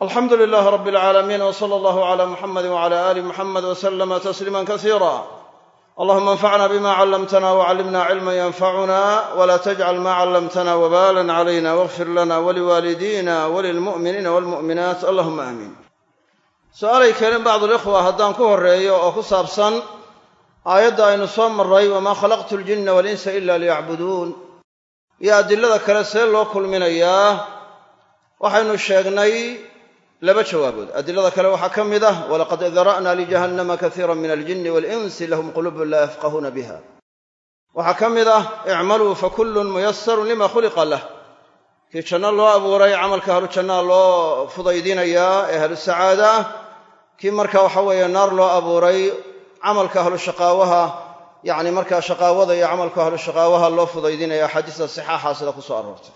alxamdu lilaah rab alcaalamiin w sala allahu cala muxamadi wcala aali muxamed wslama tasliima kasiira allahuma anfacna bima callamtana wcallimna cilma yanfacuna wla tajcal ma callamtana wbalan calayna wاغfir lana waliwaalidina walilmu'miniina walmu'minaat allahuma aamiin su'aalay keeneen bacdulikhwa haddaan ku horeeyo oo ku saabsan aayadda aynu soo maray wamaa khalaqtu ljinna walinsa ila liyacbuduun iyo adilada kale see loo kulminayaa waxaynu sheegnay laba jawaabood adilada kale waxaa ka mid ah walaqad dara'na lijahannama kasiira min aljini walinsi lahum qulubun laa yafqahuuna biha. Waxaa ka mid ah icmaluu fakullun muyasarun lima khuliqa lah. Kii janno loo abuuray camalka ahlu jannaa loo fudaydinayaa ee ahlu sacaada ah kii marka waxa weeye naar loo abuuray camalka ahlu shaqaawaha yacni markaa shaqaawada iyo camalka ahlu shaqaawaha loo fudaydinaya axaadiista sixaaxa sida ku soo aroortay.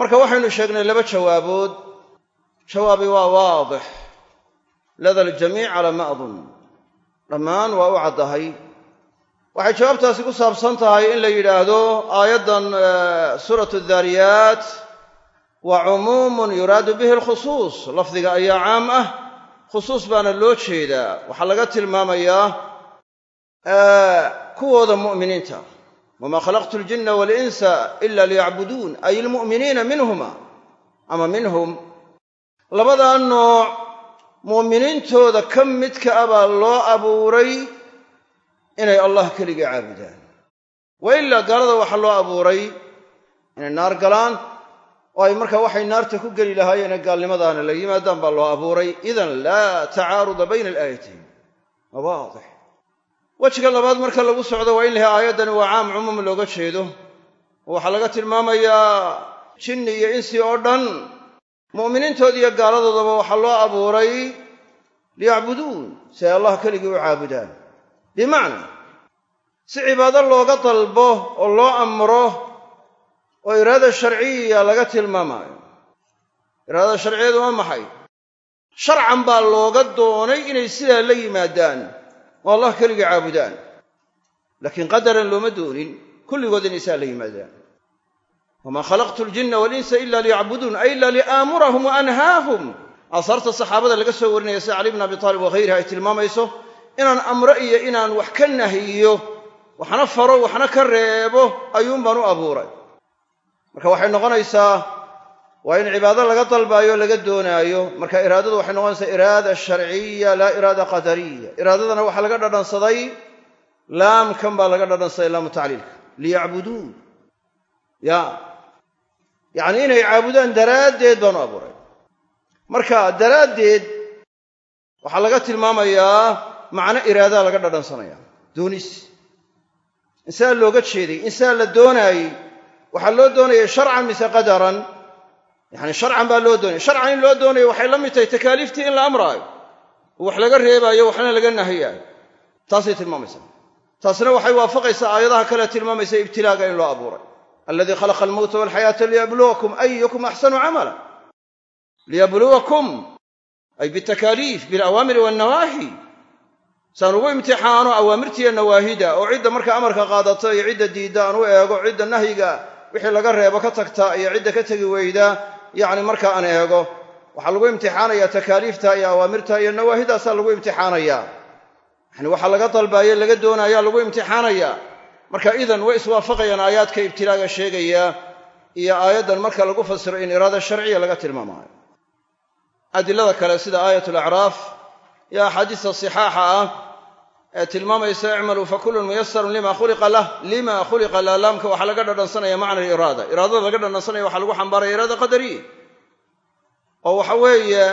Marka waxaynu sheegnay laba jawaabood jawaabi waa waadix. Lada aljamiic calaa ma adun dhammaan waa u caddahay. Waxay jawaabtaasi ku saabsan tahay in la yidhaahdo aayaddan suuratu daariyaat waa cumuumun yuraadu bihi alkhusuus. Lafdiga ayaa caam ah. Khusuus baana loo jeedaa. Waxaa laga tilmaamayaa kuwooda mu'miniinta. Wamaa khalaqtu aljinna waalinsa ila liyacbuduun. Ay ilmu'miniina minhuma ama minhum labadaa nooc mu'miniintooda ka midka ah baa loo abuuray inay allah keligii caabudaan. Wa ilaa gaalada waxaa loo abuuray inay naar galaan oo ay markaa waxay naarta ku geli lahaayeen ee gaalnimadaana la yimaadaan baa loo abuuray. Idan laa tacaaruda bayna alaayatayn. Waa waadix wejiga labaad marka lagu socdo waa in lahay aayaddani waa caam cumuum looga jeedo. Oo waxaa laga tilmaamayaa jinni iyo insi oo dhan mu'miniintooda iyo gaaladoodaba waxaa loo abuuray liyacbuduun si ay allah keligii u caabudaan. Bimacnaa si cibaado looga dalbo oo loo amro oo iraada sharciya laga tilmaamaayo. Iraadada sharciyadu waa maxay? Sharcan baa looga doonay inay sidaa la yimaadaan oo allah keligii caabudaan. Laakiin qadaran looma doonin kulligood inay sidaa la yimaadaan wamaa khalaqtu aljinna walinsa ila liyacbuduun ay ila liaamurahum wa anhaahum aasaarta saxaabada laga soo warinaya sida cali bn abi taalib waghayrihi ay tilmaamayso inaan amro iyo inaan wax ka nahiyo waxna faro waxna ka reebo ayuun baan u abuuray marka waxay noqonaysaa waa in cibaado laga dalbaayo laga doonaayo marka iraadadu waxay noqonaysaa iraada sharciya laa iraada qadariya iraadadana waxaa laga dhadhansaday laamkan baa laga dhadhansaday laamu tacliilka liyacbuduun ya yacni inay caabudaan daraaddeed baan u abuuray. Marka daraaddeed waxaa laga tilmaamayaa macno iraadaa laga dhadhansanaya doonis. Insaan looga jeeday insaan la doonaayey waxaa loo doonayay sharcan mise qadaran. Yacni sharcan baa loo doonaya sharcan in loo doonayo waxay la mid tahay takaaliiftii in la amraayo. Wax laga reebaayo waxna laga nahiyaayo. Taasay tilmaamaysaa. Taasna waxay waafaqaysaa aayadaha kale tilmaamaysa ibtilaaga in loo abuuray aladii khalaqa almowta walxayaata liyabluwakum ayukum axsanu camala liyabluwakum ay bitakaaliif bilawaamiri wannawaahi saan ugu imtixaano awaamirtiiyo nawaahida oo cidda marka amarka qaadata iyo cidda diidda aan u eego cidda nahyiga wixii laga reebo ka tagta iyo cidda ka tegi weyda yacni marka aan eego waxaa lagu imtixaanayaa takaaliifta iyo awaamirta iyo nawaahidaasaa lagu imtixaanayaa yani waxaa laga dalbaaye laga doonayaa lagu imtixaanayaa marka idan way iswaafaqayaan aayaadka ibtilaaga sheegaya iyo aayaddan marka lagu fasiro in iraada sharciya laga tilmaamaayo. Adilada kale sida aayat alacraaf iyo axaadiista sixaaxa ah ee tilmaamaysa icmaluu fakullun muyasarun lima khuliqa lah lima khuliqa lah laamka waxaa laga dhadhansanaya macna iraada. Iraadada laga dhadhansanaya waxaa lagu xambaaraya iraada qadariya oo waxa weeye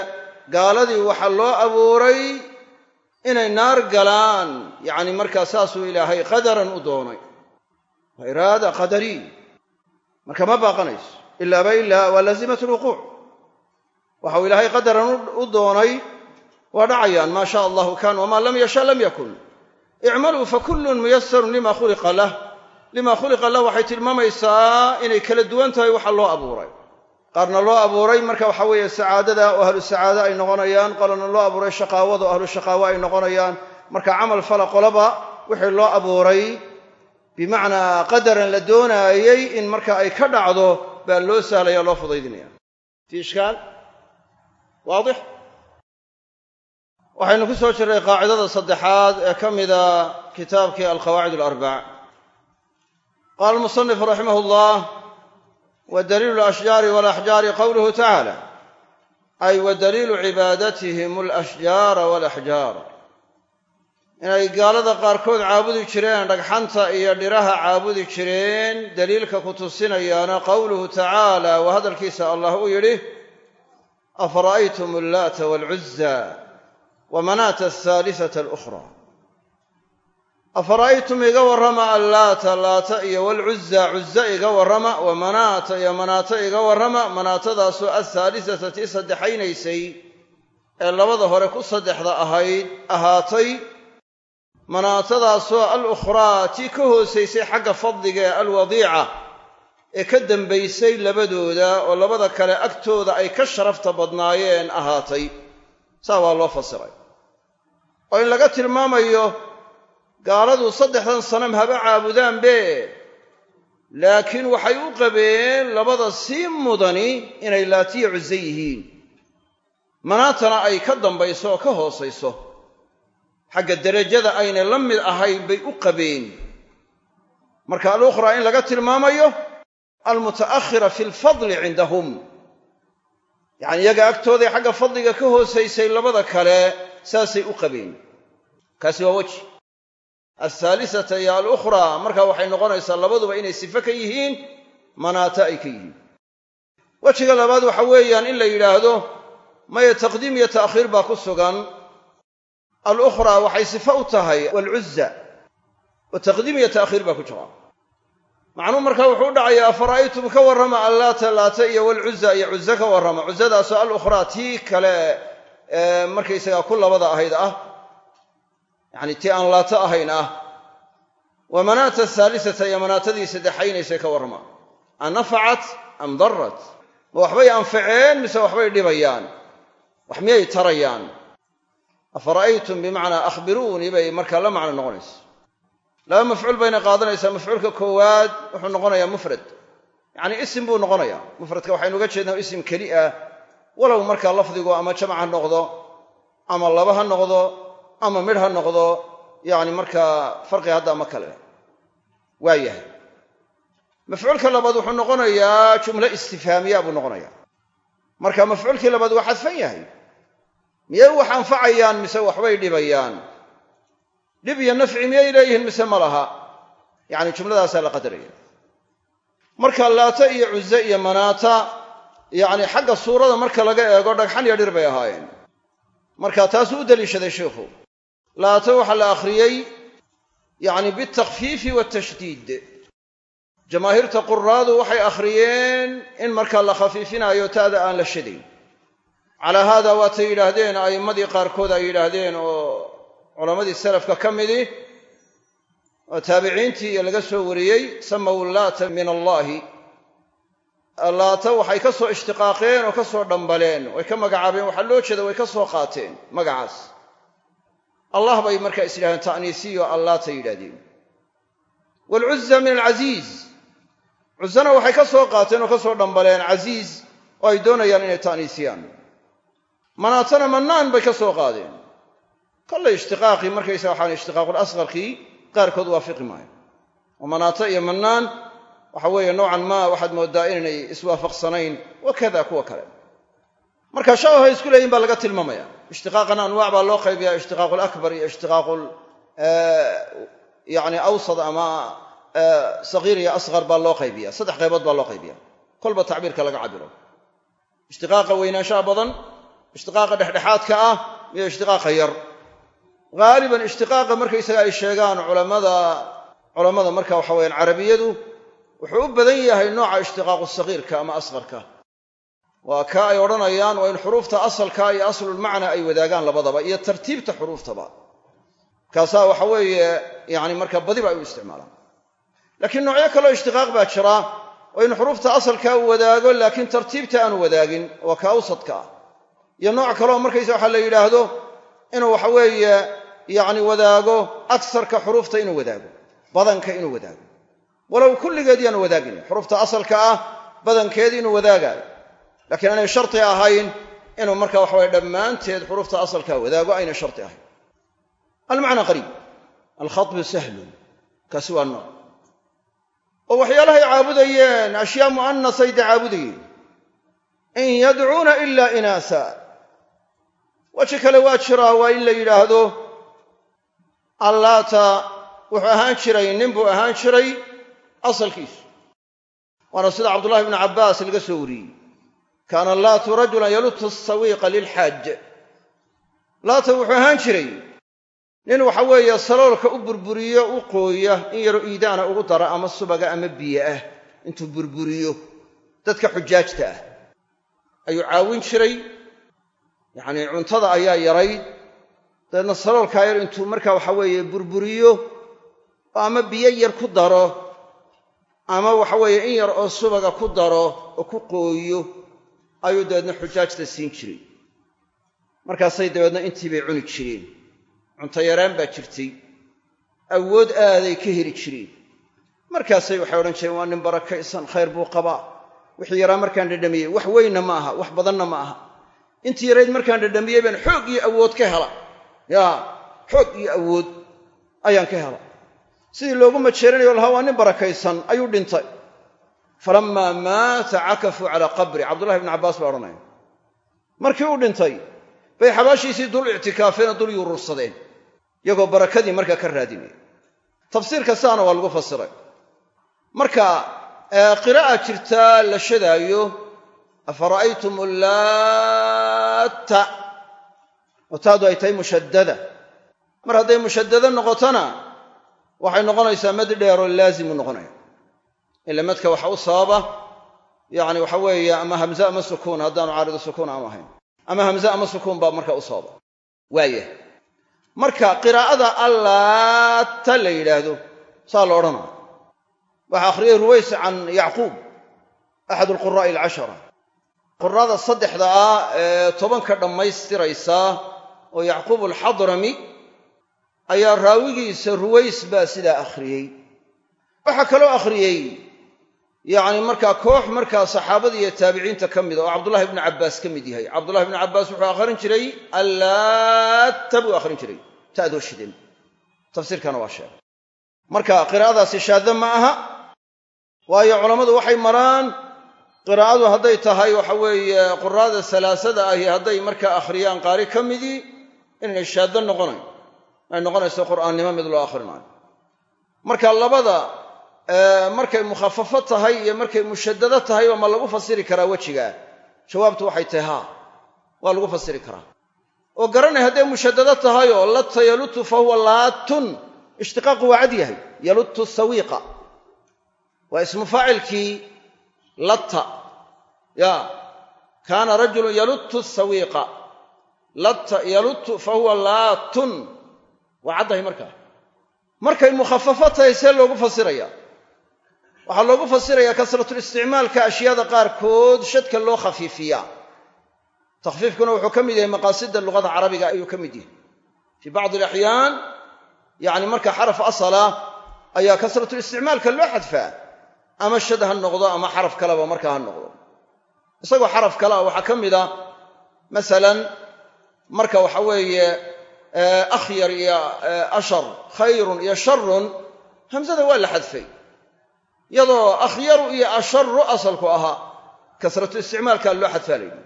gaaladii waxaa loo abuuray inay naar galaan yacni markaa saasuu ilaahay qadaran u doonay waa iraada qadariya marka ma baaqanayso ilaaba ilaa waa laazimat lwuquuc waxau ilaahay qadaran u doonay waa dhacayaan maa shaa allahu kaan wamaa lam yasha lam yakun. Icmaluu fakullun muyasarun lima khuliqa lah. Lima khuliqa lah waxay tilmaamaysaa inay kala duwan tahay waxa loo abuuray. Qaarna loo abuuray marka waxa weeye sacaadada oo ahlu sacaada ay noqonayaan qolana loo abuuray shaqaawada oo ahlu shaqaawo ay noqonayaan. Marka camal fala qolaba wixii loo abuuray bimacnaa qadaran la doonaayey in marka ay ka dhacdo baa loo sahlaya loo fudaydinaya fi ishkaal waadix? Waxaynu ku soo jirray qaacidada saddexaad ee ka mida kitaabkii alqawaacid alarbac qaala almusanifu raximah llah wa daliilu alashjaari walaxjaari qowluhu tacaala ay wa daliilu cibaadatihim alashjaara walaxjaar inay gaalada qaarkood caabudi jireen dhagxanta iyo dhiraha caabudi jireen daliilka ku tusinayaana qowluhu tacaala waa hadalkiisa allah uu yidhi afara'aytum allaata waalcuzza wa manaata ahaalisata alukhra. Afara'aytum iga warrama allaata laata iyo walcuzza cuzza iga warrama wa manaata iyo manaata iga warrama manaatadaasoo ahaalisata tii saddexaynaysay ee labada hore ku saddexda ahayd ahaatay manaatadaasoo al ukhraa tii ka hoosaysay xagga fadliga ee alwadiica ee ka dambaysay labadooda oo labada kale agtooda ay ka sharafta badnaayeen ahaatay. Saa waa loo fasiray. Oo in laga tilmaamayo gaaladu saddexdan sanam haba caabudaanbe laakiin waxay u qabeen labada sii mudani inay laatiya cuso yihiin manaatana ay ka dambayso oo ka hoosayso xagga derajada aynay la mid ahayn bay u qabeen. Marka alukhraa in laga tilmaamayo almuta'akhira fi lfadli cindahum. Yacani iyaga agtooday xagga fadliga ka hoosaysay labada kale saasay u qabeen. Kaasi waa weji. Alhaalisata iyo alukhraa markaa waxay noqonaysaa labaduba inay sifo ka yihiin manaata ay ka yihiin. Wejiga labaad waxa weeyaan in la yidhaahdo maya taqdiim iyo ta'khiir baa ku sugan alukhraa waxay sifo u tahay walcuzza oo taqdiim iyo ta'khiir baa ku jira. Macnuu markaa wuxuu u dhacayaa afara'aytum ka warrama allaata laata iyo walcuzza iyo cuzza ka warrama. Cuzzadaasoo alukhraa tii kale markaysagaa ku labada ahayd ah yacni tii aan laata ahayn ah wa manaata ahaalisata iyo manaatadii saddexaynaysay ka warrama. An nafacat am darat ma waxbay anfaceen mise waxbay dhibayaan? Wax miyay tarayaan afara'aytum bimacnaa akhbiruunii bay markaa la macno noqonaysa laba mafcuul bayna qaadanaysaa mafcuulka koowaad wuxuu noqonayaa mufrad yacnii isim buu noqonayaa mufradka waxaynu uga jeednaa isim keli ah walow markaa lafdigu ama jamac ha noqdo ama laba ha noqdo ama midh ha noqdo yacni markaa farqi hadda ma kale waa yahay mafcuulka labaad wuxuu noqonayaa jumlo istifhaamiya buu noqonayaa marka mafcuulkii labaad waa xadfan yahay miyay wax anfacayaan mise waxbay dhibayaan? Dhib iyo nafci miyay leeyihiin mise ma laha? Yacni jumladaasaa la qadaraya. Marka laata iyo cuze iyo manaata yacni xagga suurada marka laga eego dhagxan iyo dhir bay ahaayeen. Marka taasuu u daliishaday sheikhu. Laata waxaa la akhriyey yacni bitakfiifi watashdiid jamaahiirta quraadu waxay akhriyeen in markaa la khafiifinaayo taada aan la shadayn calaa haada waatay yidhaahdeen a'immadii qaarkood ay yidhaahdeen oo culammadii salafka ka midii oo taabiciintii laga soo wariyey samaw laata min allaahi. Laata waxay ka soo ishtiqaaqeen oo ka soo dhambaleen way ka magacaabeen waxaa loo jeeda way ka soo qaateen magacaas. Allah bay markaa is yidhahdeen ta'niisiyo allaata yidhahdeen waalcuzza min alcasiiz cuzana waxay ka soo qaateen oo ka soo dhambaleen casiiz oo ay doonayaan inay ta'niisiyaan manaatana mannaan bay ka soo qaadeen. Kollay ishtiqaaqii markaysa waxaan ishtiqaaqul asqarkii qaarkood waafiqi maayo. Oo manaata iyo mannaan waxa weeye noocan maa waxaad mooddaa inaynay iswaafaqsanayn wakada kuwa kale. Marka shabahay isku leeyihiin baa laga tilmaamaya. Ishtiqaaqana anwaac baa loo qaybiyaa ishtiqaaqu lakbar iyo ishtiqaaqu yani awsad ama sagiir iyo asqar baa loo qaybiya saddex qaybood baa loo qaybiya kolba tacbiirka laga cabiro ishtiqaaqa weynaanshaha badan ishtiqaaqa dhexdhexaadka ah iyo ishtiqaaqa yar. Haaliban ishtiqaaqa markaysaga ay sheegaan culammada culammada marka waxa weyaan carabiyadu wuxuu u badan yahay nooca ishtiqaaqu sagiirka ama asqarka. Waa ka ay odhanayaan waa in xuruufta asalka iyo aslulmacna ay wadaagaan labadaba iyo tartiibta xuruuftaba. Kaasaa waxa weeye yani marka badiba ay u isticmaalaan. Laakiin noocyo kaleo ishtiqaaq baa jira oo in xuruufta asalka uu wadaago laakiin tartiibta aanu wadaagin waa ka awsadka ah iyo nooc kaleo markaysa waxaa la yidhaahdo inuu waxa weeye yacni wadaago agsarka xuruufta inuu wadaago badanka inuu wadaago. Walow kulligeed yaanu wadaagin xuruufta asalka ah badankeed inuu wadaagaayo laakiin aanay sharti ahayn inuu marka waxa weye dhammaanteed xurufta asalkaa wadaago ayna sharti ahayn. Almacnaa qariib alkhatbu sahlun kaasi waa nooc. Oo waxyaalahay caabudayeen ashyaa mu'anasay dee caabudayeen in yadcuuna ilaa inaasa weji kale waa jiraa waa in la yidhaahdo allaata wuxuu ahaan jiray nin buu ahaan jiray asalkiisu waana sida cabdullahi bnu cabbaas laga soo wariyey. Kaana laatu rajulan yalutu asawiiqa lilxaaj. Laata wuxuu ahaan jiray nin waxa weeye saloolka u burburiyo u qooya in yaro iidaana ugu dara ama subaga ama biyo ah intuu burburiyo dadka xujaajta ah. Ayuu caawin jiray yacnii cuntada ayaa yarayd dabeedna saloolkaa yar intuu markaa waxa weeye burburiyo oo ama biyo yar ku daro ama waxa weeye in yar oo subaga ku daro oo ku qooyo ayuu dabeedna xujaajta siin jiray. Markaasay dabeedna intii bay cuni jireen. Cunto yaraan baa jirtay. Awood aaday ka heli jireen. Markaasay waxay odhan jireen waa nin barakaysan khayr buu qabaa. Wixii yaraa markaan dhadhamiyey. Wax weynna ma aha wax badanna ma aha intii yarayd markaan dhadhamiyey baan xoog iyo awood ka hela. Yaa xoog iyo awood ayaan ka hela. Sidii loogu majeeranayo lahaa waa nin barakaysan ayuu dhintay. Falammaa maata cakafuu calaa qabri cabdullahi bnu cabbaas baa odhanaya. Markii uu dhintay bay xabaashiisii dul ictikaafeen dul yuurursadeen iyagoo barakadii markaa ka raadinaya tafsiirka saana waa lagu fasiray. Marka qiraa'a jirtaa la shadaayo afara'aytum ullaatta oo taadu ay tahay mushaddada mar hadday mushaddado noqotona waxay noqonaysaa mad dheeroo laazimu noqonaya ila madka waxa u sababa yacni waxa weeye ama hamze ama sukuun haddaanu caaridu sukuun aanu ahayn ama hamze ama sukuun baa marka u sababa waayah marka qiraa'ada allaata la yidhaahdo saa la odhanaya waxaa akhriyey ruways can yacquub axad alquraa'i alcashara qurada saddexda ah ee tobanka dhammaystiraysa oo yacquub alxadrami ayaa raawigiisa ruways baa sidaa akhriyey. Waxaa kaloo akhriyey yacni markaa koox markaa saxaabada iyo taabiciinta ka mida oo cabdullahi bnu cabbaas ka mid yahay. Cabdullahi bnu cabbaas wuxuu akhrin jiray allaatta buu akhrin jiray. Ta'doo shidan tafsiirkana waa sheegay marka qiraa'adaasi shaadda ma aha waayo culammadu waxay maraan qiraa'adu hadday tahay waxa weeye quraada salaasada ahi hadday markaa akhriyaan qaari ka midii inaynay shaaddo noqonayn ay noqonayso qur'aannimo mid loo akhrinayo. Marka labada markay mukhafafo tahay iyo markay mushaddado tahayba ma lagu fasiri karaa wejigaa jawaabtu waxay tahay haa waa lagu fasiri karaa. Oo garanay hadday mushaddado tahay oo latta yalutu fa huwa laatun ishtiqaaqu waa cad yahay. Yalutu sawiiqa. Waa ismu faacilkii latta ya kaana rajulun yalutu sawiiqa. Latta yalutu fa huwa laatun. Waa caddahay markaa markay mukhafafo tahay see loogu fasiraya. Waxaa loogu fasirayaa kasratulisticmaalka ashyaada qaarkood shadka loo khafiifiyaa. Takhfiifkuna wuxuu ka mid yahay maqaasida luqada carabiga ayuu ka mid yahay. Fii bacdi alaxyaan yacni marka xaraf asala ayaa kasratulisticmaalka loo xadfaa. Ama shad ha noqdo ama xaraf kaleba markaa ha noqdo isagoo xaraf kale ah waxaa ka mid a masalan marka waxa weeye akhyar iyo ashar khayrun iyo sharun hamsada waa la xadfay. Iyadoo akhyaru iyo asharu asalku ahaa kasratu isticmaalkaa loo xadfaa la yidhi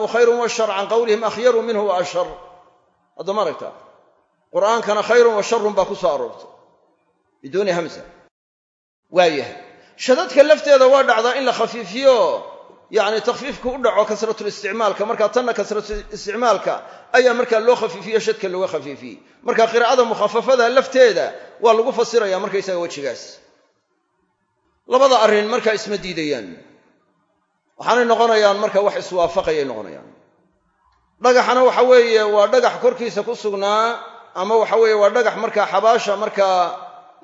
wa khayrun washar can qowlihim akhyaru minhu wa ashar. Haddama aragta qur'aankana khayrun wa sharun baa ku soo aroortay biduuni hamsa waayahay shadadka lafteeda waa dhacdaa in la khafiifiyo yacni takhfiifku u dhaco kasratulisticmaalka markaa tanna kasratulisticmaalka ayaa markaa loo khafiifiyo shadka looga khafiifiyey. Marka qiraa'ada mukhafafada lafteeda waa lagu fasiraya markaysaga wejigaas. Labada arrin markaa isma diidayaan. Waxaanay noqonayaan marka wax iswaafaqayay noqonayaan. Dhagaxana waxa weeye waa dhagax korkiisa ku sugnaa ama waxa weeye waa dhagax markaa xabaasha markaa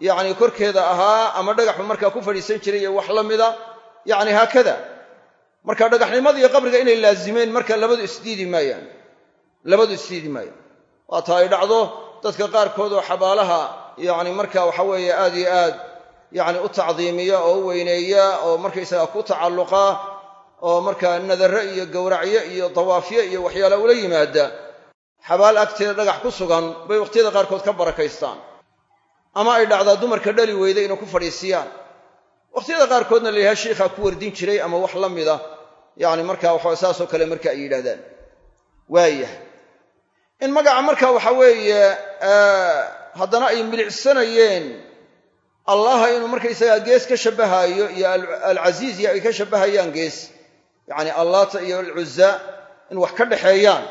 yacni korkeeda ahaa ama dhagaxu markaa ku fadhiisan jiray wax la mida yacni haakada marka dhagaxnimada iyo qabriga inay laazimeen marka labadu isdiidi maayaan. Labadu isdiidi maayaan. Waata ay dhacdo dadka qaarkood oo xabaalaha yacni marka waxa weeye aad iyo aad yacni u tacdiimiya oo u weyneeya oo markaysaga ku tacalluqa oo markaa nadare iyo gowracyo iyo dawaafyo iyo waxyaala ula yimaada. Xabaal agteeda dhagax ku sugan bay wakhtiyada qaarkood ka barakaystaan ama ay dhacdaa dumarka dhali weyda inay ku fadhiisiyaan. Wakhtiyada qaarkoodna la yidhaha shiikhaa ku wardin jiray ama wax la mida. Yacni markaa waxa saasoo kale marka ay yidhahdaan waayahay in magaca marka waxa weeye haddana ay milicsanayeen allaha inuu markaysagaa gees ka shabbahaayo iyo alcasiiz iyo ay ka shabbahayaan gees. Yacni allaata iyo alcuzza in wax ka dhexeeyaan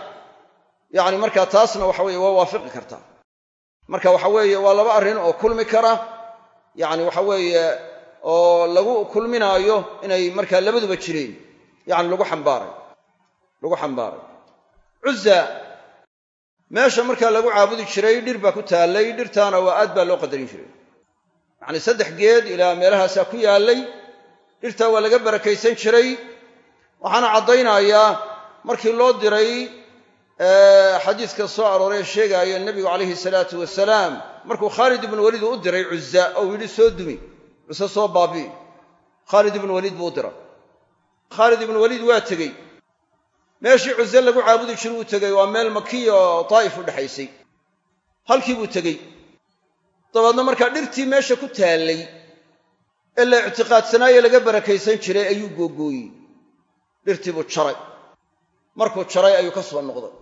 yacni markaa taasna waxa weeye waa waafiqi kartaa marka waxa weeye waa laba arrin oo kulmi kara. Yacni waxa weeye oo lagu kulminaayo inay markaa labaduba jireen. Yacni lagu xambaaray. Lagu xambaaray. Cuzza meesha markaa lagu caabudi jiray dhir baa ku taallay dhirtaana waa aad baa loo qadarin jiray. Yacni saddex geed ilaa meelahaasaa ku yaallay dhirtaa waa laga barakaysan jiray. Waxaana caddaynayaa markii loo diray xadiiska soo arooray sheegaaya nebigu calayhi salaatu wasalaam markuu khaalid ibnu waliid u diray cuzza ou yidhi soo dumi cuse soo baabi'i khaalid ibnu waliid buu u diray. Khaalid ibnu waliid waa tegey. Meeshii cuze lagu caabudi jiru uu tegey waa meel makiya oo daa'if u dhexaysay halkii buu tegey. Dabeedna markaa dhirtii meesha ku taallay ee la ictiqaadsanaaye laga barakaysan jiray ayuu googooyey. Dhirtii buu jaray markuu jaray ayuu ka soo noqday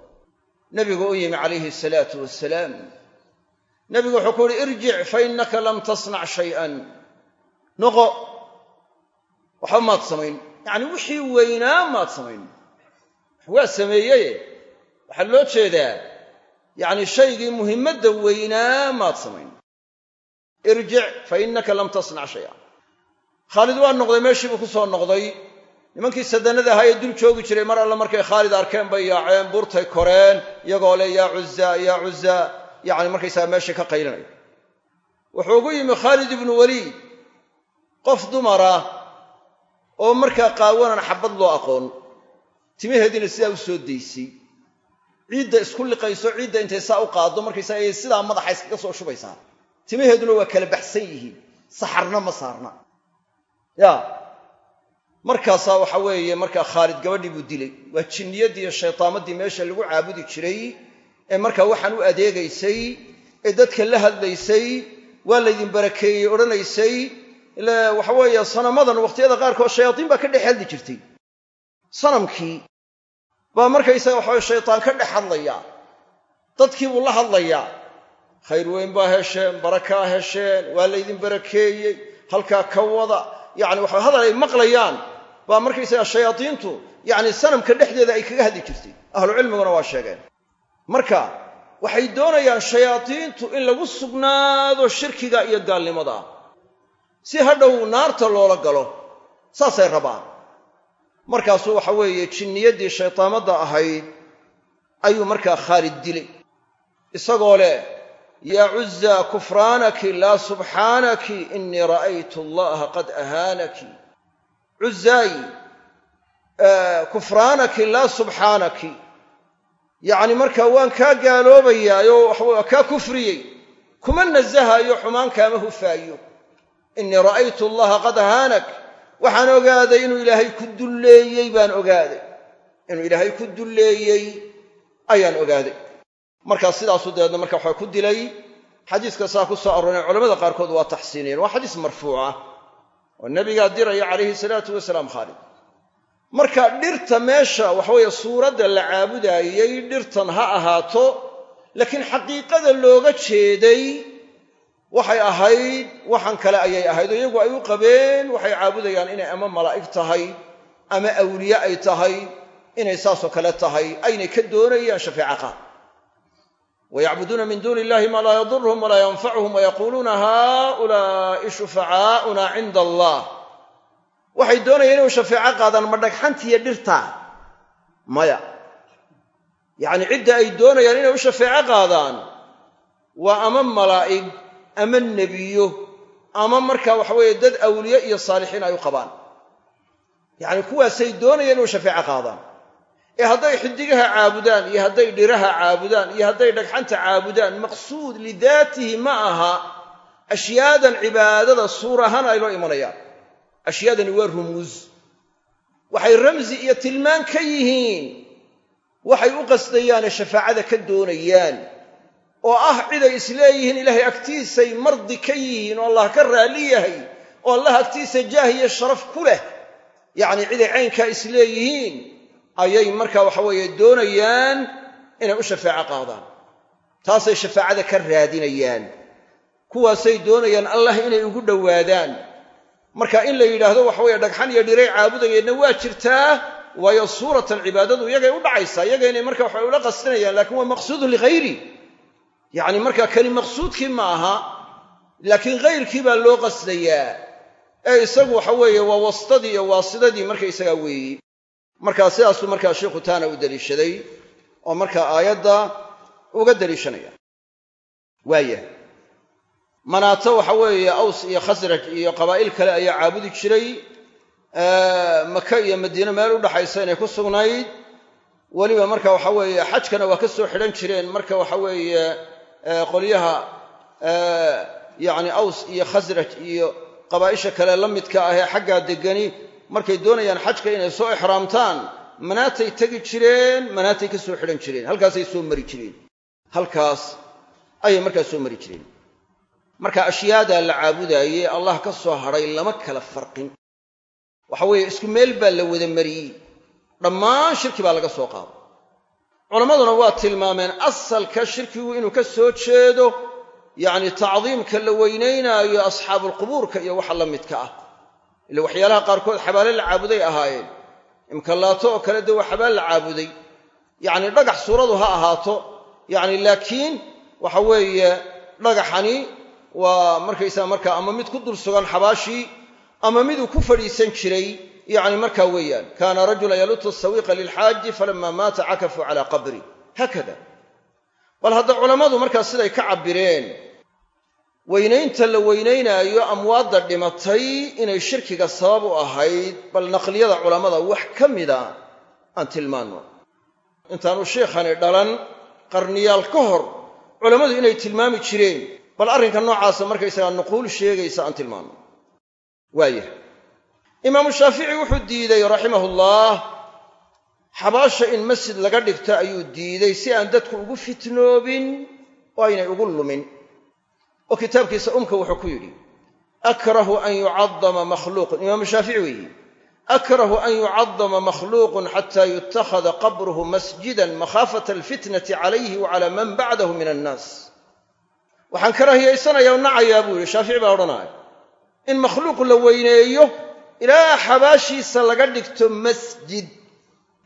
nebigu u yimi calayhi asalaatu wasalaam nebigu wuxuu ku uhi irjic fa innaka lam tasnac shay'an. Noqo waxba maad samayn. Yacni wixii weynaa maad samayn. Waa sameeyeye. Waxaa loo jeedaa yacni shaygii muhimmadda weynaa maad samayn. Irjic fa innaka lam tasnac shay'an. Khaalid waa noqday meeshii buu ku soo noqday nimankii sadanada ahaa ee dul joogi jiray mar alle markay khaalid arkeen bay yaaceen buurtay koreen iyagoo le yaa cuzza yaa cuzza. Yacni markaysaga meeshii ka qaylinaya wuxuu ugu yimi khaalid ibnu waliid qof dumara oo markaa qaawanan xabad loo aqoon. Timaheediina sidaa u soo daysay ciidda isku liqayso ciidda intay saa u qaaddo markaysaa ayay sidaa madaxa iskaga soo shubaysaa. Timaheeduna waa kala baxsan yihiin. Saxarna ma saarna. Ya markaasaa waxa weeye markaa khaalid gabadhii buu dilay. Waa jinniyadii iyo shaytaamadii meesha lagu caabudi jiray ee markaa waxaan u adeegaysay ee dadka la hadlaysay waa laydin barakeeyey odhanaysay. Ile waxa weeye sanamadan wakhtiyada qaarkood shayaadiin baa ka dhex hadli jirtay. Sanamkii baa markaysaga waxaweye shaytaan ka dhex hadlayaa dadkii buu la hadlayaa. Khayr weyn baa hesheen barakaa hesheen waa laydin barakeeyey halkaa ka wada. Yacni waxa hadal ay maqlayaan baa markaysaga shayaadiintu yacni sanamka dhexdeeda ay kaga hadli jirtay. Ahlucilmiguna waa sheegeen. Marka waxay doonayaan shayaadiintu in lagu sugnaado shirkiga iyo gaalnimada. Si hadhow naarta loola galo saasay rabaan. Markaasuu waxa weeye jinniyadii shaytaamadda ahayd ayuu markaa khaalid dilay. Isagoo leh yaa cuzza kufraanaki laa subxaanaki innii ra'aytu allaha qad ahaanaki cuzzaay kufraanaki laa subxaanaki yacni markaa waan kaa gaaloobayaayo waxaa kaa kufriyey kuma nasahaayo xumaan kaama hufaayo. Innii ra'aytu allaha qad ahaanak waxaan ogaaday inuu ilaahay ku dulleeyey baan ogaaday. Inuu ilaahay ku dulleeyey ayaan ogaaday. Markaa sidaasuu dabeedna marka waxaa ku dilay xadiiska saa ku soo arooray culamada qaarkood waa taxsiiniyeen waa xadiis marfuuc ah oo nebigaa diraya calayhi salaatu wasalaam khaalid. Marka dhirta meesha waxaweeye suuradda la caabudaayey dhirtan ha ahaato laakiin xaqiiqada looga jeeday waxay ahayd waxan kale ayay ahayd oo iyagu ay u qabeen waxay caabudayaan inay ama malaa'ig tahay ama awliye ay tahay inay saasoo kale tahay aynay ka doonayaan shafeeca qaad wayacbuduuna min duuni illahi maa laa yadurhum walaa yanfacuhum wayaquuluuna haa'ulaa'i shufacaa'una cinda allah waxay doonayaan inuu shafeeco qaadaan ma dhagxantiiyo dhirta maya yacni cidda ay doonayaan inay u shafeeco qaadaan waa ama malaa'ig ama nebiyo ama marka waxa weeye dad awliye iyo saalixiin ay u qabaan yacni kuwaasay doonayaan inuu shafeeco qaadaan ee hadday xidigaha caabudaan iyo hadday dhiraha caabudaan iyo hadday dhagxanta caabudaan maqsuud lidaatihi ma aha ashyaadan cibaadada suur ahaan ay loo imanayaan ashyaadani waa rumuus. Waxay ramsi iyo tilmaan ka yihiin. Waxay u qasdayaane shafaacada ka doonayaan. Oo ah ciday isleeyihiin ilaahay agtiisay mardi ka yihiin oo allah ka raalli yahay oo allah agtiisa jaah iyo sharaf ku leh. Yacnii ciday caynkaa isleeyihiin ayay markaa waxa weeye doonayaan inay u shafaaco qaadaan. Taasay shafaacada ka raadinayaan. Kuwaasay doonayaan allah inay ugu dhowaadaan. Marka in la yidhaahdo waxa weeye dhagxan iyo dhiray caabudayeenna waa jirtaa waayo suuratan cibaadadu iyagay u dhacaysaa iyaga inay marka waxa ula qasdinayaan laakiin waa maqsuudun lighayri yacni markaa kani maqsuudkii ma aha laakiin hayrkii baa loo qasdayaa. Ee isagu waxa weeye waa wastadii iyo waasidadii markaysagaa weeyi markaa sidaasuu markaa sheikhu taana u deliishaday oo markaa aayadda uga deliishanaya. Waaya manaato waxa weeye aws iyo khasraj iyo qabaa'il kale ayaa caabudi jiray maka iyo madiine meel u dhaxaysa inay ku sugnayd. Weliba marka waxa weeye xajkana waa ka soo xidhan jireen. Marka waxa weeye qolyaha yacni aws iyo khasraj iyo qabaa'isha kale la midka ah ee xaggaa degani markay doonayaan xajka inay soo ixraamtaan manaatay tegi jireen manaatay ka soo xidhan jireen. Halkaasay soo mari jireen. Halkaas ayay markaas soo mari jireen. Marka ashyaadaa la caabudaayey allah ka soo hadhay lama kala farqin. Waxa weeye isku meel baa la wada mariyey. Dhammaan shirki baa laga soo qaaday culammaduna waa tilmaameen asalka shirkigu inuu ka soo jeedo yacni tacdiimka la weynaynaayo asxaabulqubuurka iyo waxa la midka ah ila waxyaalaha qaarkood xabaale la caabuday ahaayeen. Imkalaato oo kale dee waa xabaal la caabuday. Yacni dhagax suuradu ha ahaato. Yacni laakiin waxa weeye dhagaxani waa markaysaa markaa ama mid ku dul sugan xabaashii ama miduu ku fadhiisan jiray yacni markaa weeyaan. Kaana rajula yalutu sawiqa lilxaaji falama maata cakafuu calaa qabri. Haakada bal hadda culammadu markaa siday ka cabbireen weynaynta la weynaynaayo amwaadda dhimatay inay shirkiga sabab u ahayd bal naqliyada culammada wax ka mida aan tilmaanno. Intaanu sheikhani dhalan qarniyaal ka hor culammadu inay tilmaami jireen bal arrinka noocaasa markaysagaa nuquul sheegaysa aan tilmaanno. Waayah imaamu shaafici wuxuu diiday raximahullah xabaasha in masjid laga dhigto ayuu diiday si aan dadku ugu fitnoobin oo aynay ugu lumin oo kitaabkiisa umka wuxuu ku yidhi akrahu an yucadama makhluuqun. Imaamu shaafici weeyi akrahu an yucadama makhluuqun xata yutakhada qabruhu masjidan makhaafata alfitnati calayhi wa cala man bacdahu min annaas. Waxaan karaahiyaysanayaa nacayaa buu yihi shaafici baa odhanaya in makhluuq la weyneeyo ilaa xabaashiisa laga dhigto masjid.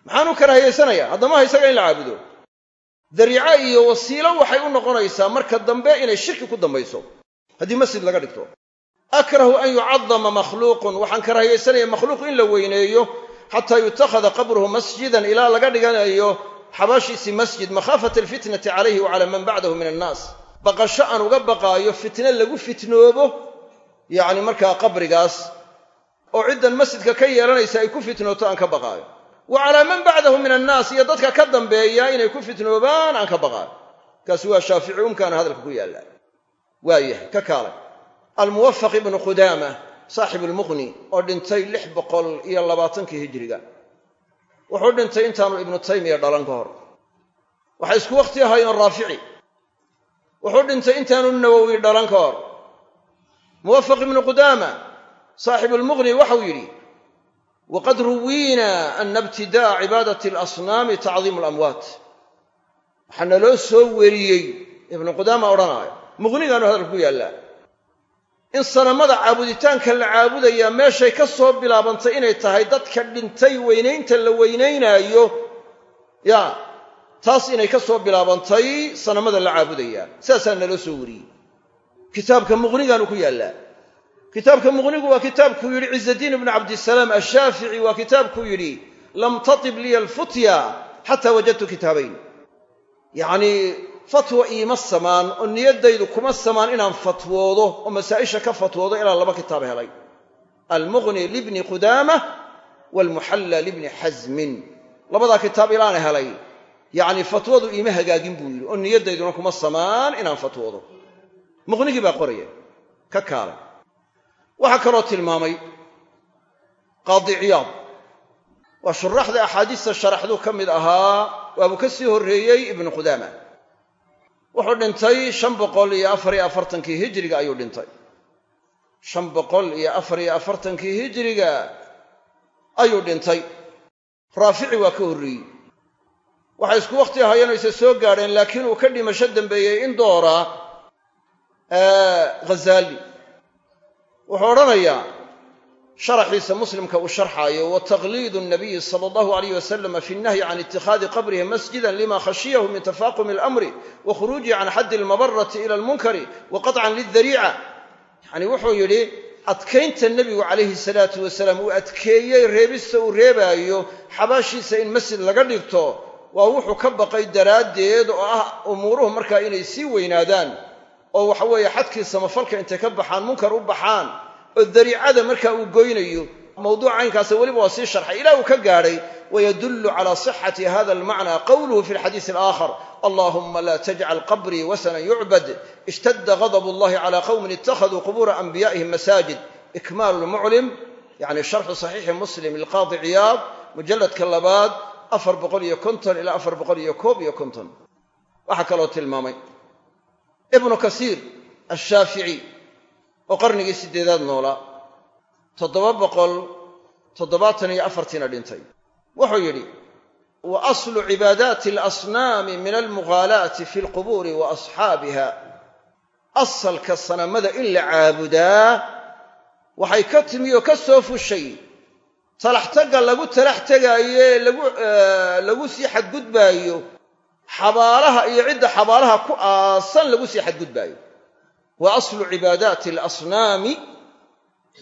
Maxaanu karaahiyaysanaya haddamaha isaga in la caabudo dariico iyo wasiilo waxay u noqonaysaa marka dambe inay shirki ku dambayso. Haddii masjid laga dhigto. Akrahu an yucadama makhluuqun. Waxaan karaahiyaysanaya makhluuq in la weyneeyo xataa yutakhada qabruhu masjidan ilaa laga dhiganayo xabaashiisii masjid makhaafata alfitnati calayhi wa calaa man bacdahu min annaas baqasho aan uga baqaayo fitne lagu fitnoobo yacni markaa qabrigaas oo ciddan masjidka ka yeelanaysa ay ku fitnooto aan ka baqaayo wa calaa man bacdahu min annaas iyo dadka ka dambeeya inay ku fitnoobaan aan ka baqaayo kaasi waa shaafici umkaana hadalka ku yaallaa waayahay ka kaalay. Almuwafaq ibnu qudaama saaxibu lmuqni oo dhintay lix boqol iyo labaatankii hijiriga wuxuu dhintay intaanu ibnu taymiya dhalan ka hor. Waxay isku wakhti ahaayeen raafici. Wuxuu dhintay intaanu nawowi dhalan ka hor. Muwafaq ibnu qudaama saaxibu lmuqni waxau yidhi waqad ruwiina ana ibtida'a cibaadati alasnaami tacdiimu alamwaat waxaa naloo soo weriyey ibnu qudaama odhanaayo muqnigaanu hadalka ku yaallaa in sanamada caabuditaanka la caabudayaa meeshay ka soo bilaabantay inay tahay dadka dhintay weynaynta la weynaynaayo ya taas inay ka soo bilaabantay sanamada la caabudayaa sidaasaa naloo soo weriyey kitaabka muqnigaanu ku yaallaa kitaabka muqnigu waa kitaabkuu yidhi cizadiin ibnu cabdisalaam ashaafici waa kitaabkuu yidhi lam tatib liya alfutya xataa wajadtu kitaabayn. Yacnii fatwa iima samaan oo niyaddaydu kuma samaan inaan fatwoodo oo masaa'isha ka fatwoodo ilaa laba kitaab helay. Almughni libni qudaama waalmuxalla libni xasmin labadaa kitaab ilaana helay. Yacnii fatwadu iima hagaagin buu yidhi oo niyaddayduna kuma samaan inaan fatwoodo muqnigii baa qoraya ka kaalay waxaa kaloo tilmaamay qaadi ciyaad waa shuraxda axaadiista sharaxduu ka mid ahaa waabuu ka sii horreeyey ibnu qudaama. Wuxuu dhintay shan boqol iyo afar iyo afartankii hijiriga ayuu dhintay. Shan boqol iyo afar iyo afartankii hijiriga ayuu dhintay. Raafici waa ka horreeyey. Waxay isku wakhti ahaayeen ayse soo gaadheen laakiin uu ka dhimasho dambeeyey in doora ghazaali wuxuu odhanayaa sharaxiisa muslimka uu sharxaayo wa taqliidu nabiyi sala allahu alayh wasalama fi nnahyi can itikhaadi qabrihi masjidan lima khashiyahu min tafaaqumi alamri wa can xaddi almabarati ila almunkari wa qatcan lildariica yacni wuxuu yidhi adkaynta nebigu calayhi salaatu wasalaam uu adkeeyey reebista uu reebaayo xabaashiisa in masjid laga dhigto waa wuxuu ka baqay daraaddeed oo ah umuuruhu markaa inay sii weynaadaan oo waxa weeye xadkii samafalka intay ka baxaan munkar u baxaan oo dariicada markaa uu goynayo mawduuc caynkaasa weliba waa sii sharxay. Ilaa uu ka gaadhay wayadullu cala sixati hada almacna qowluhu fi lxadiisi alaakhar allahuma la tajcal qabrii wasanan yucbad ishtadda gadab allahi cala qowmin ittakhaduu qubuura anbiya'ihim masaajid. Ikmaalu lmuclim yani sharxu saxiixi muslim ilqaadi ciyaad mujalladka labaad afar boqol iyo konton ilaa afar boqol iyo koob iyo konton. Waxaa kaloo tilmaamay ibnu kasiir ashaafici oo qarnigii siddeedaad noolaa toddoba boqol toddobaatan iyo afartiina dhintay. Wuxuu yidhi wa aslu cibaadaati alasnaami min almughaalaati fi alqubuuri wa asxaabiha asalka sanamada in la caabudaa waxay ka timi oo ka soo fushay. Talaxtagga lagu talax tegaaye lagu sii xadgudbaayo xabaalaha iyo cidda xabaalaha ku aasan lagu sii xadgudbaayo. Wa aslu cibaadaati alasnaami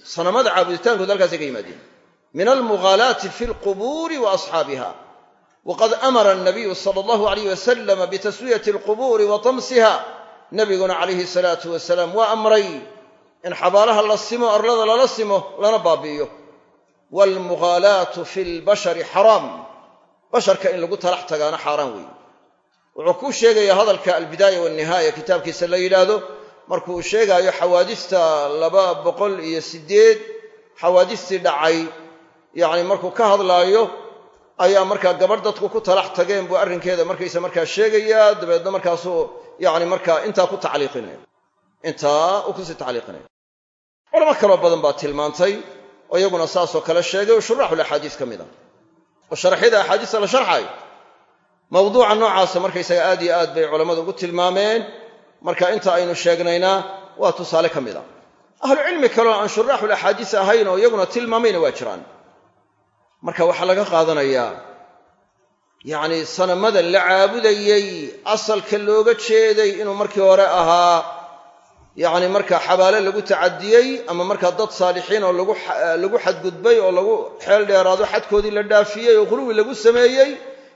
sanamada caabuditaankooda halkaasay ka yimaadeen. Min almughaalaati fi alqubuuri wa asxaabiha. Waqad amara anabiyu sala allahu alayh wasalama bitaswiyati alqubuuri wa tamsiha. Nabiguna calayhi salaatu wasalaam waa amray in xabaalaha la simo arlada lala simo lana baabi'iyo. Waalmughaalaatu fi lbashari xaraam. Basharka in lagu talax tagaana xaaraan weeye wuxuu ku sheegayaa hadalka albidaaya walnihaaya kitaabkiisa la yidhaahdo. Markuu sheegaayo xawaadista laba boqol iyo siddeed xawaadistii dhacay. Yacni markuu ka hadlaayo ayaa markaa gabadh dadku ku talax tageen buu arrinkeeda markaysa markaa sheegayaa dabeedna markaasuu yacni markaa intaa ku tacliiqinaya. Intaa uu ku sii tacliiqinaya. Culamo kaloo badan baa tilmaantay oo iyaguna saasoo kale sheegay oo shuraaxul axaadiis ka mid ah. Oo sharaxyada axaadiista la sharxaayo mawduuca noocaasa markaysaga aad iyo aad bay culammadu ugu tilmaameen. Marka inta aynu sheegnaynaa waa tusaale ka mid a. Ahlucilmi kaleo aan shuraaxul axaadiis ahayn oo iyaguna tilmaamayna waa jiraan. Marka waxaa laga qaadanayaa yacni sanamada la caabudayey asalka looga jeeday inuu markii hore ahaa yacni markaa xabaale lagu tacadiyey ama markaa dad saalixiin oo lagu xadgudbay oo lagu xeel dheeraado xadkoodii la dhaafiyey oo quluwi lagu sameeyey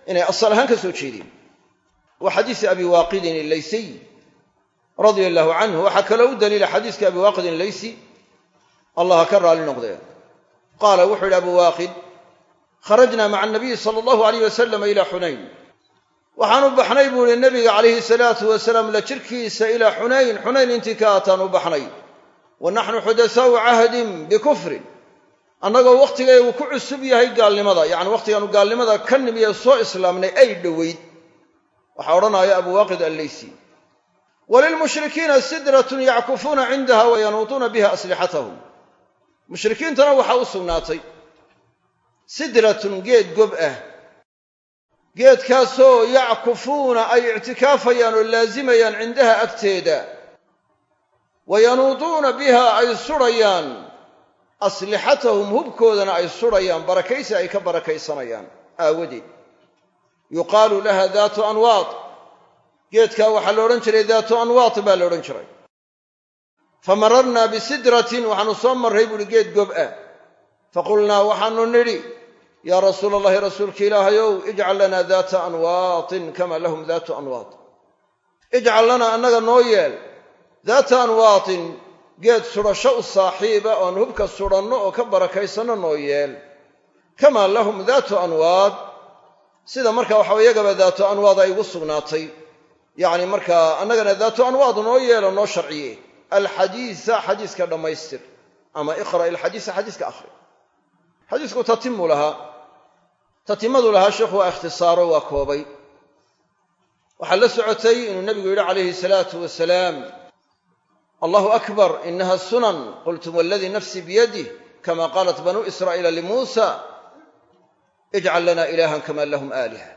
inay asal ahaan ka soo jeedeen wa xadiisi abi waaqidin ilaysiy radia allaahu canhu waxaa kaloo u daliila xadiiska abi waaqidin laysi allah ha ka raalli noqdee. Qaala wuxuu yidhi abu waaqid kharajna maca anabiyi sala allahu alayh wasalama ilaa xunayn. Waxaan u baxnay buu ihi nabiga calayhi salaatu wasalaam la jirkiisa ilaa xunayn. Xunayn intii ka aataan u baxnay. Wa naxnu xudasaau cahdin bikufrin annagoo wakhtigaygu ku cusub yahay gaalnimada. Yacni wakhtigaanu gaalnimada ka nimiye soo islaamnay ay dhoweyd. Waxaa odhanaya abu waaqid alleysi walilmushrikiina sidratun yackufuuna cindaha wa yanuutuuna biha aslixatahum mushrikiintana waxaa u sugnaatay. Sidratun geed gob ah. Geedkaasoo yackufuuna ay ictikaafayaan oo laasimayaan cindaha agteeda. Wa yanuuduuna biha ay sudhayaan aslixatahum hubkoodana ay sudhayaan barakaysi ay ka barakaysanayaan aawadeed. Yuqaalu laha daatu anwaad geedkaa waxaa la odhan jiray daatu anwaat baa la odhan jiray. Fa mararnaa bisidratin waxaanu soo marray buuhi geed gob ah. Faqulnaa waxaanu nidhi yaa rasuula allahi rasuulka ilaahayow ijcal lanaa daata anwaatin kama lahum daatu anwaat ijcal lanaa annaga noo yeel daata anwaatin geed sudhasho u saaxiiba oon hubka sudhanno oo ka barakaysanno noo yeel kamaa lahum daatu anwaad. Sida marka waxa iyagaba daatu anwaad ay ugu sugnaatay. Yacni markaa annagana daatu anwaad noo yeelo noo sharciye. Alxadiisa xadiiska dhammaystir. Ama iqra' ilxadiisa xadiiska akhri. Xadiisku tatimu lahaa. Tatimadu lahaa sheikhu waa ikhtisaaro waa koobay. Waxaa la socotay inuu nebigu yidhi calayhi salaatu wasalaam allahu akbar inaha sunan. Qultum waladii nafsi biyadih kama qaalat banuu israa'iila limuusa ijcal lana ilahan kama lahum aaliha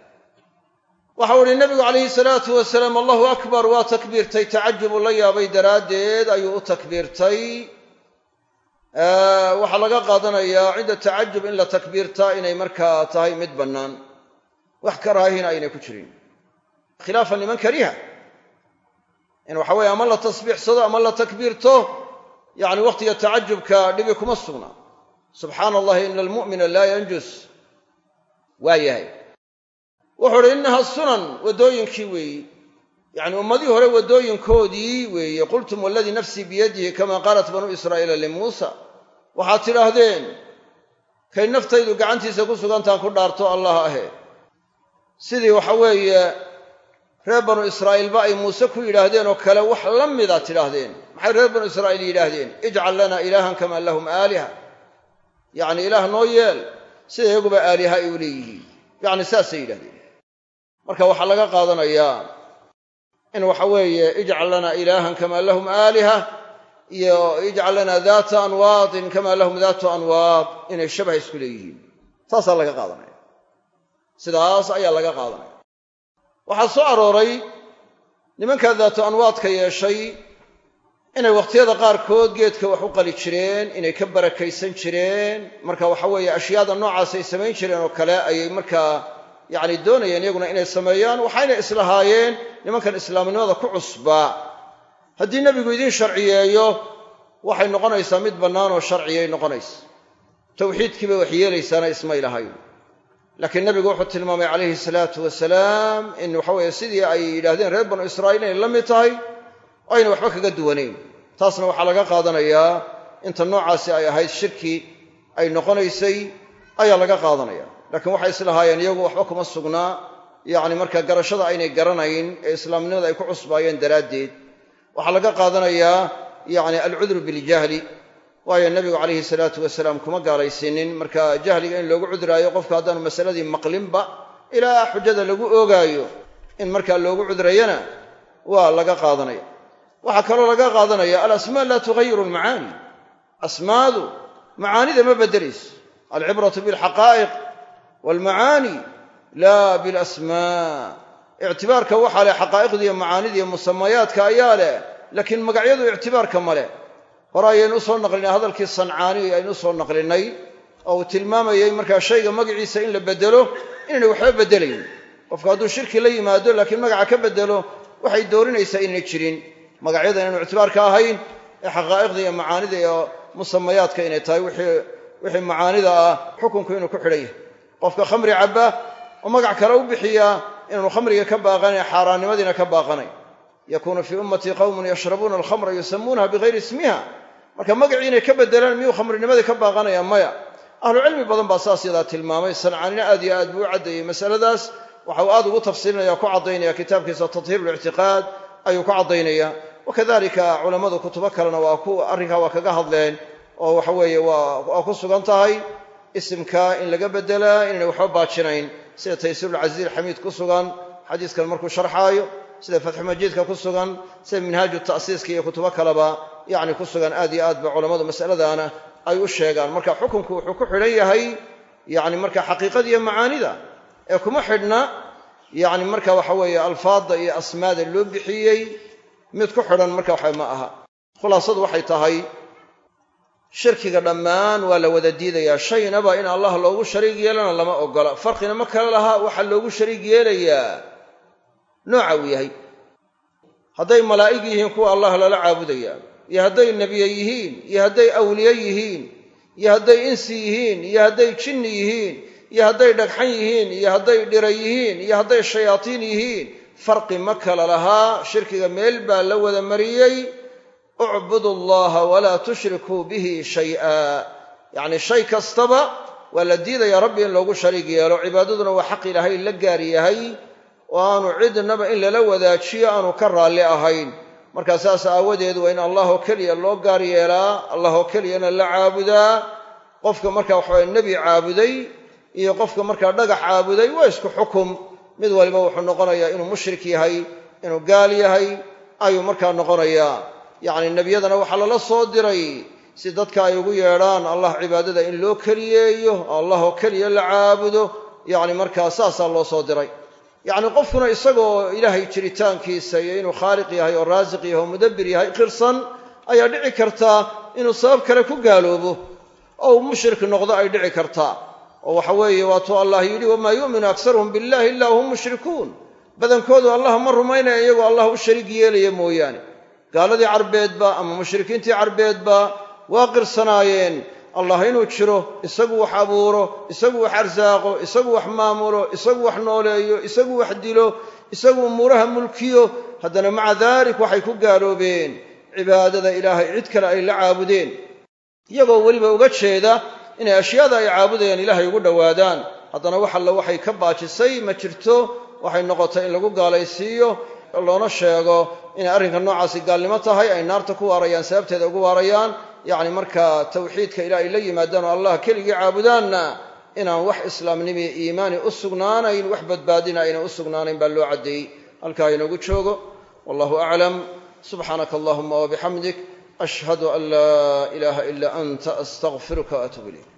waxau ihi nebigu calayhi salaatu wasalaam allahu akbar waa takbiirtay. Tacajubu la yaabay daraaddeed ayuu u takbiirtay. Waxaa laga qaadanayaa cinda tacajub in la takbiirtaa inay markaa tahay mid bannaan. Wax karaahina aynay ku jirin. Khilaafan in waxa weye ama la tasbiixsado ama la takbiirto yacni wakhtiga tacajubka dhibi kuma sugna. Subxaana allahi ina almu'mina laa yanjus. Waa yahay. Wuxuu uhi innaha sunan waddooyinkii weeyi. Yacni ummadii hore waddooyinkoodii weeye qultum waladii nafsii biyadihi kama qaalat banuu israa'iila limuusa waxaad tidhaahdeen kay naftaydu gacantiisa ku sugantaan ku dhaarto allah ahe. Sidii waxa weeye reer banu israa'iilba ay muuse ku yidhaahdeen oo kale wax la midaad tidhaahdeen. Maxay reer banu israa'iil yidhaahdeen? Ijcal lana ilaahan kama lahum aaliha. Yacni ilaah noo yeel sida iyaguba aaliha ay u leeyihiin. Yacni saasay yidhahdeen marka waxaa laga qaadanayaa in waxa weeye ijcal lana ilaahan kama lahum aaliha iyo ijcal lana daata anwaadin kama lahum daatu anwaad inay shabah isku leeyihiin. Saasaa laga qaadanaya. Sidaas ayaa laga qaadanaya waxaa soo arooray nimankaa daatu anwaadka yeeshay inay wakhtiyada qaarkood geedka wax u qali jireen inay ka barakaysan jireen. Marka waxa weeye ashyaada noocaas ay samayn jireen oo kale ayay markaa yacni doonayeen iyaguna inay sameeyaan waxayna islahaayeen nimankan islaamnimada ku cusbaa haddii nebigu idiin sharciyeeyo waxay noqonaysaa mid bannaan oo sharciyay noqonaysa tawxiidkiibay wax yeelaysaana ismay lahayn laakiin nebigu wuxuu tilmaamay calayhi salaatu wasalaam in waxaweye sidii ay yidhaahdeen reer banu israa'iil inay la mid tahay oo ayna waxba kaga duwanayn. Taasna waxaa laga qaadanayaa inta noocaasi ay ahayd shirki ay noqonaysay ayaa laga qaadanaya. Laakiin waxay islahaayeen iyagu waxba kuma sugnaa yacni marka garashada aynay garanayn ee islaamnimada ay ku cusbaayeen daraaddeed waxaa laga qaadanayaa yacni alcudru biljahli waayo nebigu calayhi salaatu wasalaam kuma gaalaysiinin. Marka jahliga in loogu cudraayo qofka haddaanu masaladii maqlinba ilaa xujada lagu oogaayo in markaa loogu cudrayana waa laga qaadanaya. Waxaa kaloo laga qaadanaya alasmaa laa tughayiru almacaani asmaadu macaanida ma beddelayso. Alcibratu bilxaqaa'iq waalmacaani laa bilasmaa. Ictibaarka waxaa leh xaqaa'iqdiiyo macaanidiiyo musamayaadka ayaa leh laakiin magacyadu ictibaarka ma leh hore ayaynu u soo naqlinay hadalkii sancaani aynu u soo naqlinay oo uu tilmaamayey markaa shayga magaciisa in la beddelo inaynay waxba beddelayn qofku hadduu shirki la yimaado laakiin magaca ka beddelo waxay doorinaysaa inaynay jirin. Magacyada inaanu ictibaarka ahayn ee xaqaa'iqda iyo macaanida iyo musamayaadka inay tahay wixii macaanida ah xukunku inuu ku xidhan yahay qofka khamri cabba oo magac kale u bixiyaa inaanu khamriga ka baaqanayn xaaraannimadiina ka baaqanayn yakuunu fii ummatii qawmun yashrabuuna alkhamra yusamuunaha bigayri ismiha marka magacii inay ka beddelaan miyuu khamrinimadii ka baaqanaya? Maya. Ahlucilmi badan baa saas yadaa tilmaamay. Sancaanina aad iyo aad buu u caddeeyey masaladaas. Waxa uu aad ugu tafsiilinaya ku caddaynaya kitaabkiisa tathiir lictiqaad ayuu ku caddaynaya. Wakadalika culammadu kutubo kalena waa ku arrinkaa waa kaga hadleen oo waxa weeye waa ku sugan tahay isimka in laga beddelaa inaynay waxba baajinayn. Sida taysiirulcasiiz xamiid ku sugan xadiiskan markuu sharxaayo sida fatxumajiidka ku sugan sida minhaaju ta'siiska iyo kutubo kaleba yacni ku sugan aad iyo aad ba culammadu masaladaana ay u sheegaan. Marka xukunku wuxuu ku xidhan yahay yacni marka xaqiiqada iyo macaanida ee kuma xidhna yacni marka waxa weeye alfaadda iyo asmaada loo bixiyey mid ku xidhan marka waxa ma aha. Khulaasadu waxay tahay shirkiga dhammaan waa la wada diidayaa. Shaynaba in allah loogu shariig yeelana lama ogola. Farqina ma kale laha waxaa loogu shariig yeelayaa nooca uu yahay. Hadday malaa'ig yihiin kuwa allah lala caabudayaa iyo hadday nebiye yihiin iyo hadday awliye yihiin iyo hadday insi yihiin iyo hadday jinni yihiin iyo hadday dhagxan yihiin iyo hadday dhira yihiin iyo hadday shayaatiin yihiin farqi ma kala lahaa. Shirkiga meel baa la wada mariyey. Ucbudu allaha walaa tushrikuu bihi shay'a. Yacni shay kastaba waa la diidayaa rabbi in loogu shariig yeelo. Cibaadaduna waa xaq ilaahay la gaar yahay oo aanu cidnaba in lala wadaajiyo aanu ka raalli ahayn. Markaa saas aawadeed waa in allahoo keliya loo gaar yeelaa allahoo keliyana la caabudaa. Qofka marka waxaway nebi caabuday iyo qofka markaa dhagax caabuday waa isku xukum. Mid waliba wuxuu noqonayaa inuu mushrik yahay inuu gaal yahay ayuu markaa noqonayaa. Yacni nebiyadana waxaa lala soo diray si dadka ay ugu yeedhaan allah cibaadada in loo keliyeeyo oo keliya la caabudo. Yacni markaa saasaa loo soo diray yacni qofkuna isagoo ilaahay jiritaankiisa iyo inuu khaaliq yahay oo raasiq yahay oo mudabbir yahay qirsan ayaa dhici kartaa inuu sabab kale ku gaaloobo. Oo uu mushrik noqdo ay dhici kartaa oo waxa weeye waatuu allah yidhi wamaa yu'minu aksaruhum billahi illa hum mushrikuun. Badankoodu allah ma rumaynaya iyagoo allah u shariig yeelaya mooyaane. Gaaladii carbeedba ama mushrikiintii carbeedba waa qirsanaayeen allah inuu jiro isagu wax abuuro isagu wax arsaaqo isagu wax maamulo isagu wax nooleeyo isagu wax dilo isagu umuuraha mulkiyo haddana maca daalik waxay ku gaaloobeen. Cibaadada ilaahay cid kale ay la caabudeen. Iyagoo weliba uga jeeda inay ashyaada ay caabudayaan ilaahay ugu dhowaadaan. Haddana wax alle waxay ka baajisay ma jirto waxay noqotay in lagu gaalaysiiyo loona sheego inay arrinka noocaasi gaalnimo tahay ay naarta ku waarayaan sababteeda ugu waarayaan yacni markaa tawxiidka ilaa ay la yimaadaan oo allah keligii caabudaanna inaan wax islaamnimi iimaani u sugnaanayn wax badbaadina ayna u sugnaanayn baa loo caddeeyey. Halkaa inoogu joogo. Wallahu aclam subxaanaka allahuma wabixamdik ashhadu an laa ilaaha ila anta astaqfiruka waatuub ilayk